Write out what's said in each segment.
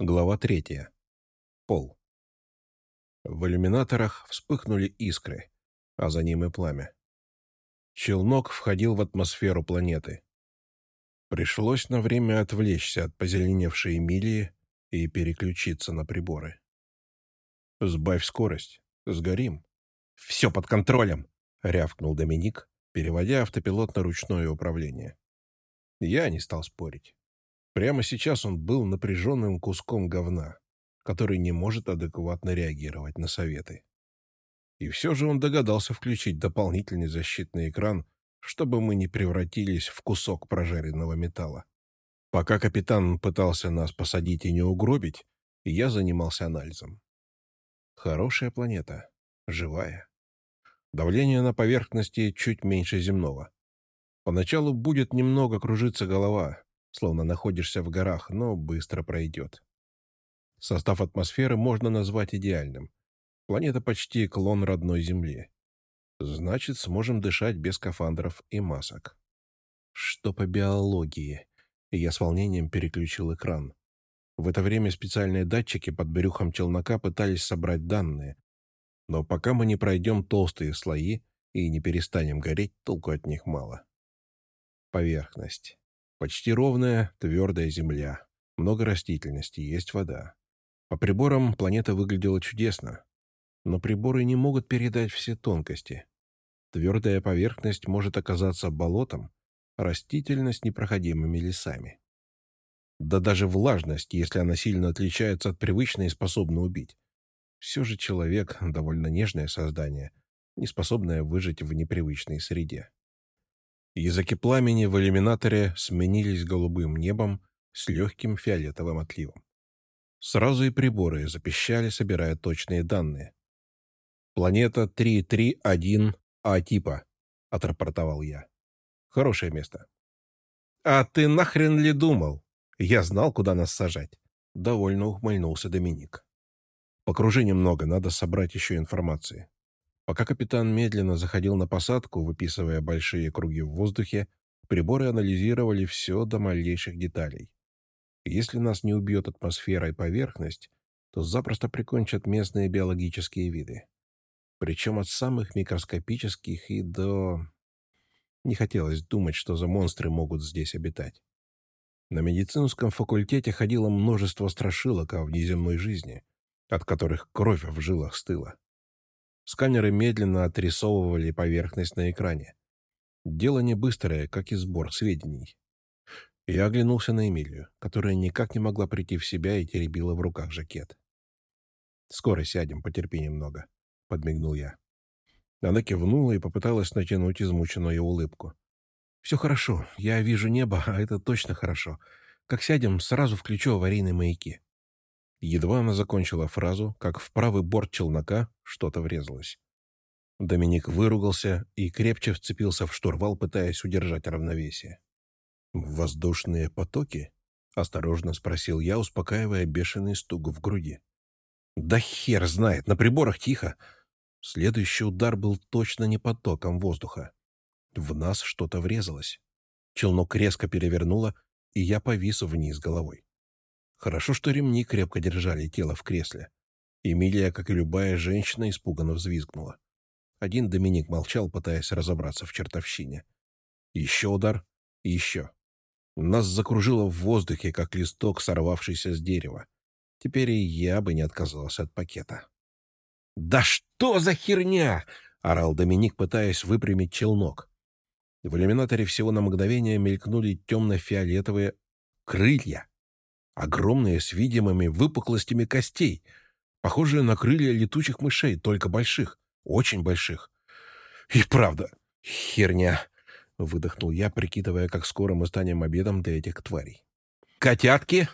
Глава третья. Пол. В иллюминаторах вспыхнули искры, а за ним и пламя. Челнок входил в атмосферу планеты. Пришлось на время отвлечься от позеленевшей Эмилии и переключиться на приборы. «Сбавь скорость. Сгорим». «Все под контролем!» — рявкнул Доминик, переводя автопилот на ручное управление. Я не стал спорить. Прямо сейчас он был напряженным куском говна, который не может адекватно реагировать на советы. И все же он догадался включить дополнительный защитный экран, чтобы мы не превратились в кусок прожаренного металла. Пока капитан пытался нас посадить и не угробить, я занимался анализом. Хорошая планета. Живая. Давление на поверхности чуть меньше земного. Поначалу будет немного кружиться голова, словно находишься в горах, но быстро пройдет. Состав атмосферы можно назвать идеальным. Планета почти клон родной Земли. Значит, сможем дышать без скафандров и масок. Что по биологии? Я с волнением переключил экран. В это время специальные датчики под брюхом челнока пытались собрать данные. Но пока мы не пройдем толстые слои и не перестанем гореть, толку от них мало. Поверхность. Почти ровная, твердая земля. Много растительности, есть вода. По приборам планета выглядела чудесно. Но приборы не могут передать все тонкости. Твердая поверхность может оказаться болотом, растительность непроходимыми лесами. Да даже влажность, если она сильно отличается от привычной, способна убить. Все же человек — довольно нежное создание, не способное выжить в непривычной среде. Языки пламени в иллюминаторе сменились голубым небом с легким фиолетовым отливом. Сразу и приборы запищали, собирая точные данные. «Планета 331А типа», — отрапортовал я. «Хорошее место». «А ты нахрен ли думал? Я знал, куда нас сажать». Довольно ухмыльнулся Доминик. «Покружи немного, надо собрать еще информации». Пока капитан медленно заходил на посадку, выписывая большие круги в воздухе, приборы анализировали все до малейших деталей. Если нас не убьет атмосфера и поверхность, то запросто прикончат местные биологические виды. Причем от самых микроскопических и до... Не хотелось думать, что за монстры могут здесь обитать. На медицинском факультете ходило множество страшилок о внеземной жизни, от которых кровь в жилах стыла. Сканеры медленно отрисовывали поверхность на экране. Дело не быстрое, как и сбор сведений. Я оглянулся на Эмилию, которая никак не могла прийти в себя и теребила в руках жакет. «Скоро сядем, потерпи немного», — подмигнул я. Она кивнула и попыталась натянуть измученную улыбку. «Все хорошо. Я вижу небо, а это точно хорошо. Как сядем, сразу включу аварийные маяки». Едва она закончила фразу, как в правый борт челнока что-то врезалось. Доминик выругался и крепче вцепился в штурвал, пытаясь удержать равновесие. «Воздушные потоки?» — осторожно спросил я, успокаивая бешеный стук в груди. «Да хер знает, на приборах тихо!» Следующий удар был точно не потоком воздуха. В нас что-то врезалось. Челнок резко перевернуло, и я повис вниз головой. Хорошо, что ремни крепко держали тело в кресле. Эмилия, как и любая женщина, испуганно взвизгнула. Один Доминик молчал, пытаясь разобраться в чертовщине. Еще удар, и еще. Нас закружило в воздухе, как листок, сорвавшийся с дерева. Теперь и я бы не отказался от пакета. «Да что за херня!» — орал Доминик, пытаясь выпрямить челнок. В иллюминаторе всего на мгновение мелькнули темно-фиолетовые крылья огромные с видимыми выпуклостями костей, похожие на крылья летучих мышей, только больших, очень больших. И правда, херня, — выдохнул я, прикидывая, как скоро мы станем обедом для этих тварей. «Котятки,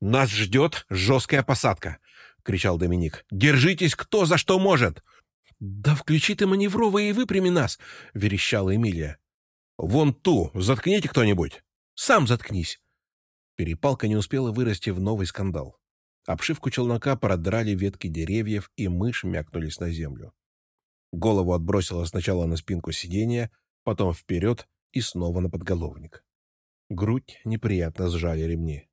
нас ждет жесткая посадка!» — кричал Доминик. «Держитесь кто за что может!» «Да включи ты маневровые и выпрями нас!» — верещала Эмилия. «Вон ту! Заткните кто-нибудь!» «Сам заткнись!» Перепалка не успела вырасти в новый скандал. Обшивку челнока продрали ветки деревьев, и мы шмякнулись на землю. Голову отбросило сначала на спинку сиденья, потом вперед и снова на подголовник. Грудь неприятно сжали ремни.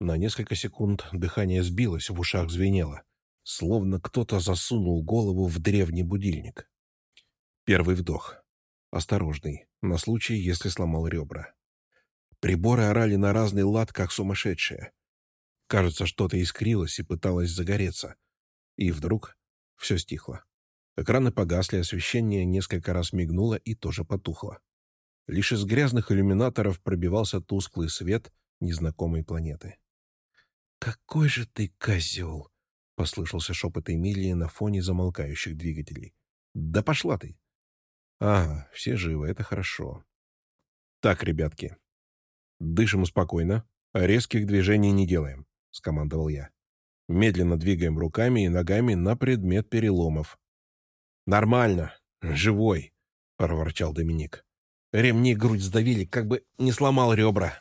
На несколько секунд дыхание сбилось, в ушах звенело, словно кто-то засунул голову в древний будильник. Первый вдох. Осторожный, на случай, если сломал ребра. Приборы орали на разный лад, как сумасшедшие. Кажется, что-то искрилось и пыталось загореться. И вдруг все стихло. Экраны погасли, освещение несколько раз мигнуло и тоже потухло. Лишь из грязных иллюминаторов пробивался тусклый свет незнакомой планеты. «Какой же ты козел!» — послышался шепот Эмилии на фоне замолкающих двигателей. «Да пошла ты!» «Ага, все живы, это хорошо. Так, ребятки, дышим спокойно, резких движений не делаем», — скомандовал я. «Медленно двигаем руками и ногами на предмет переломов». «Нормально, живой», — проворчал Доминик. «Ремни грудь сдавили, как бы не сломал ребра».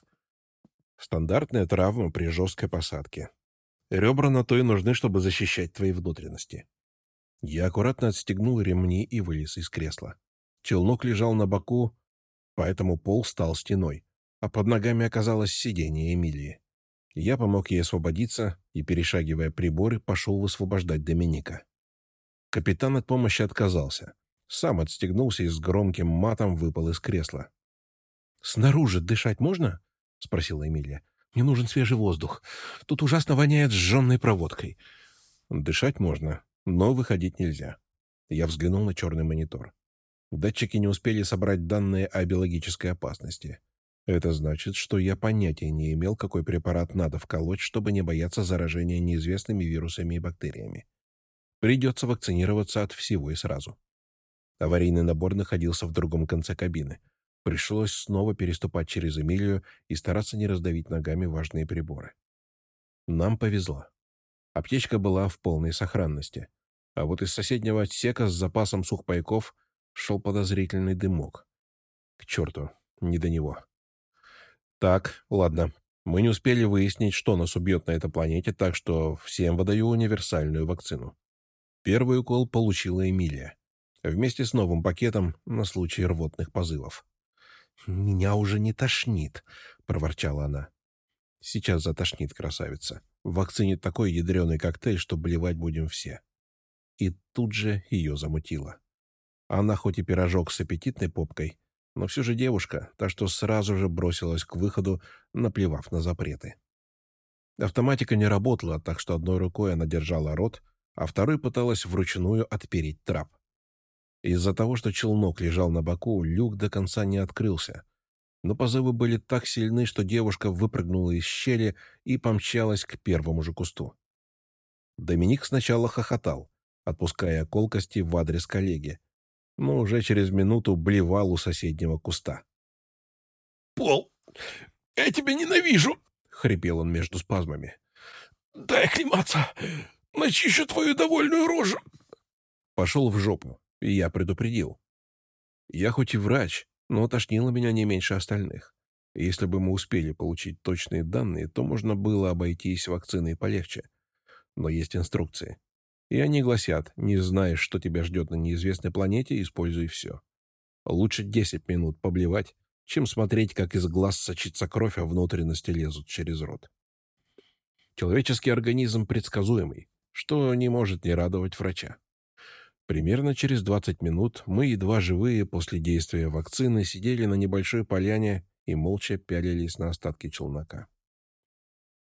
Стандартная травма при жесткой посадке. Ребра на то и нужны, чтобы защищать твои внутренности. Я аккуратно отстегнул ремни и вылез из кресла. Челнок лежал на боку, поэтому пол стал стеной, а под ногами оказалось сиденье Эмилии. Я помог ей освободиться и, перешагивая приборы, пошел высвобождать Доминика. Капитан от помощи отказался. Сам отстегнулся и с громким матом выпал из кресла. «Снаружи дышать можно?» — спросила Эмилия. «Мне нужен свежий воздух. Тут ужасно воняет сжженной проводкой». «Дышать можно, но выходить нельзя». Я взглянул на черный монитор. Датчики не успели собрать данные о биологической опасности. Это значит, что я понятия не имел, какой препарат надо вколоть, чтобы не бояться заражения неизвестными вирусами и бактериями. Придется вакцинироваться от всего и сразу. Аварийный набор находился в другом конце кабины. Пришлось снова переступать через Эмилию и стараться не раздавить ногами важные приборы. Нам повезло. Аптечка была в полной сохранности. А вот из соседнего отсека с запасом сухпайков шел подозрительный дымок. К черту, не до него. Так, ладно. Мы не успели выяснить, что нас убьет на этой планете, так что всем выдаю универсальную вакцину. Первый укол получила Эмилия. Вместе с новым пакетом на случай рвотных позывов. «Меня уже не тошнит», — проворчала она. «Сейчас затошнит, красавица. В вакцине такой ядреный коктейль, что блевать будем все». И тут же ее замутило. Она хоть и пирожок с аппетитной попкой, но все же девушка, та что сразу же бросилась к выходу, наплевав на запреты. Автоматика не работала, так что одной рукой она держала рот, а второй пыталась вручную отпереть трап. Из-за того, что челнок лежал на боку, люк до конца не открылся. Но позывы были так сильны, что девушка выпрыгнула из щели и помчалась к первому же кусту. Доминик сначала хохотал, отпуская колкости в адрес коллеги, но уже через минуту блевал у соседнего куста. «Пол, я тебя ненавижу!» — хрипел он между спазмами. «Дай оклематься! Начищу твою довольную рожу!» «Пошел в жопу!» И я предупредил. Я хоть и врач, но тошнило меня не меньше остальных. Если бы мы успели получить точные данные, то можно было обойтись вакциной полегче. Но есть инструкции. И они гласят, не знаешь, что тебя ждет на неизвестной планете, используй все. Лучше 10 минут поблевать, чем смотреть, как из глаз сочится кровь, а внутренности лезут через рот. Человеческий организм предсказуемый, что не может не радовать врача. Примерно через 20 минут мы, едва живые после действия вакцины, сидели на небольшой поляне и молча пялились на остатки челнока.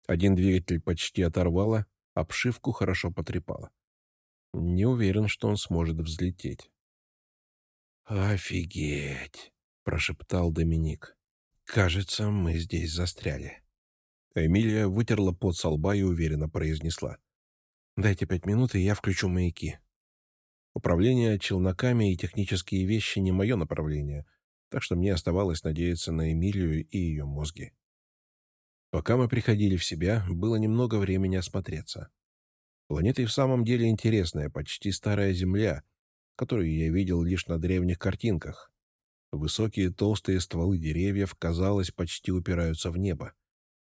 Один двигатель почти оторвало, обшивку хорошо потрепало. Не уверен, что он сможет взлететь. «Офигеть!» — прошептал Доминик. «Кажется, мы здесь застряли». Эмилия вытерла пот со лба и уверенно произнесла. «Дайте пять минут, и я включу маяки». Управление челноками и технические вещи не мое направление, так что мне оставалось надеяться на Эмилию и ее мозги. Пока мы приходили в себя, было немного времени осмотреться. Планета и в самом деле интересная, почти старая Земля, которую я видел лишь на древних картинках. Высокие толстые стволы деревьев, казалось, почти упираются в небо.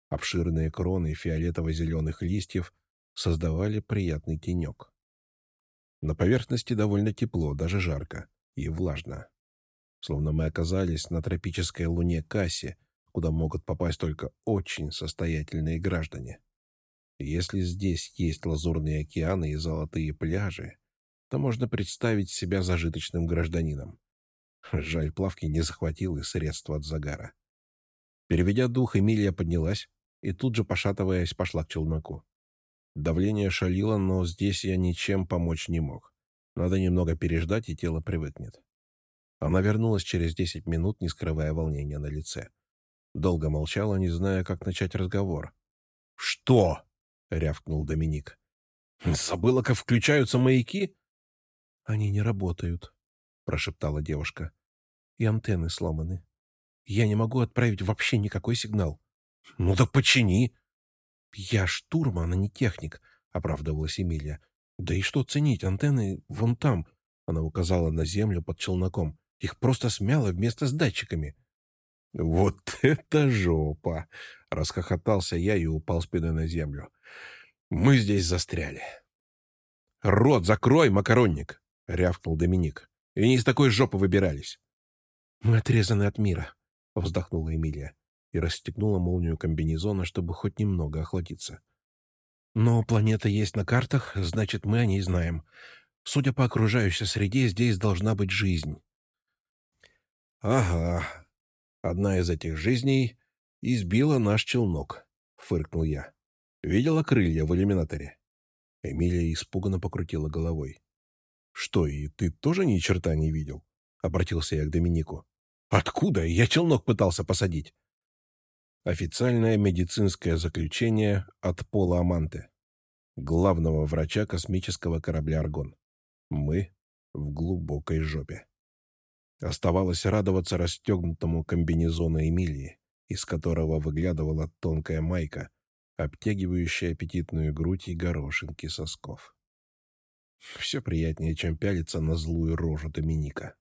Обширные кроны фиолетово-зеленых листьев создавали приятный тенек. На поверхности довольно тепло, даже жарко и влажно. Словно мы оказались на тропической луне Касси, куда могут попасть только очень состоятельные граждане. Если здесь есть лазурные океаны и золотые пляжи, то можно представить себя зажиточным гражданином. Жаль, плавки не захватил и средства от загара. Переведя дух, Эмилия поднялась и тут же, пошатываясь, пошла к челноку. Давление шалило, но здесь я ничем помочь не мог. Надо немного переждать, и тело привыкнет. Она вернулась через десять минут, не скрывая волнения на лице. Долго молчала, не зная, как начать разговор. «Что?» — рявкнул Доминик. «Забыла, как включаются маяки?» «Они не работают», — прошептала девушка. «И антенны сломаны. Я не могу отправить вообще никакой сигнал». «Ну так почини!» «Я штурман, а не техник», — оправдывалась Эмилия. «Да и что ценить? Антенны вон там», — она указала на землю под челноком. «Их просто смяло вместе с датчиками». «Вот это жопа!» — расхохотался я и упал спиной на землю. «Мы здесь застряли». «Рот закрой, макаронник!» — рявкнул Доминик. «И не из такой жопы выбирались». «Мы отрезаны от мира», — вздохнула Эмилия и расстегнула молнию комбинезона, чтобы хоть немного охладиться. «Но планета есть на картах, значит, мы о ней знаем. Судя по окружающей среде, здесь должна быть жизнь». «Ага, одна из этих жизней избила наш челнок», — фыркнул я. «Видела крылья в иллюминаторе?» Эмилия испуганно покрутила головой. «Что, и ты тоже ни черта не видел?» — обратился я к Доминику. «Откуда? Я челнок пытался посадить». Официальное медицинское заключение от Пола Аманте, главного врача космического корабля «Аргон». Мы в глубокой жопе. Оставалось радоваться расстегнутому комбинезону Эмилии, из которого выглядывала тонкая майка, обтягивающая аппетитную грудь и горошинки сосков. Все приятнее, чем пялиться на злую рожу Доминика.